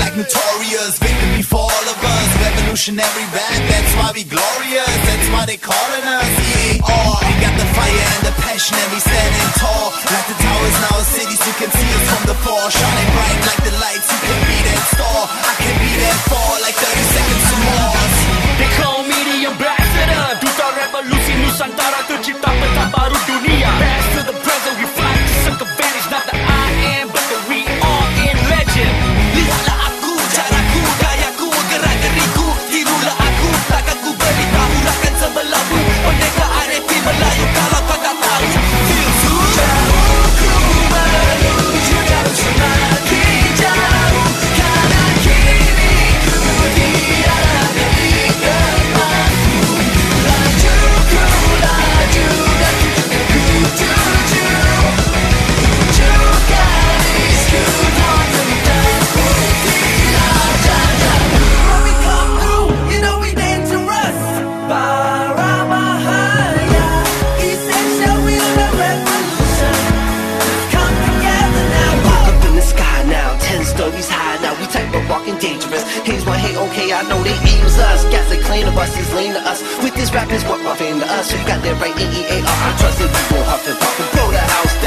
like notorious. Vaping before all of us. Revolutionary rap, that's why we glorious. That's why they calling us. E.R. We got the fire and the passion and we standing tall. Like the towers now our cities, you can see us from the fall, Shining bright like the lights, you can be that star. I can be that far like 30 seconds or more They call okay, I know they aims us. Gas they claim to us, is lean to us. With these rappers, what are fame to us? We got that right, E-E-A-R, I trust it, we gon' huff and puff and blow the house.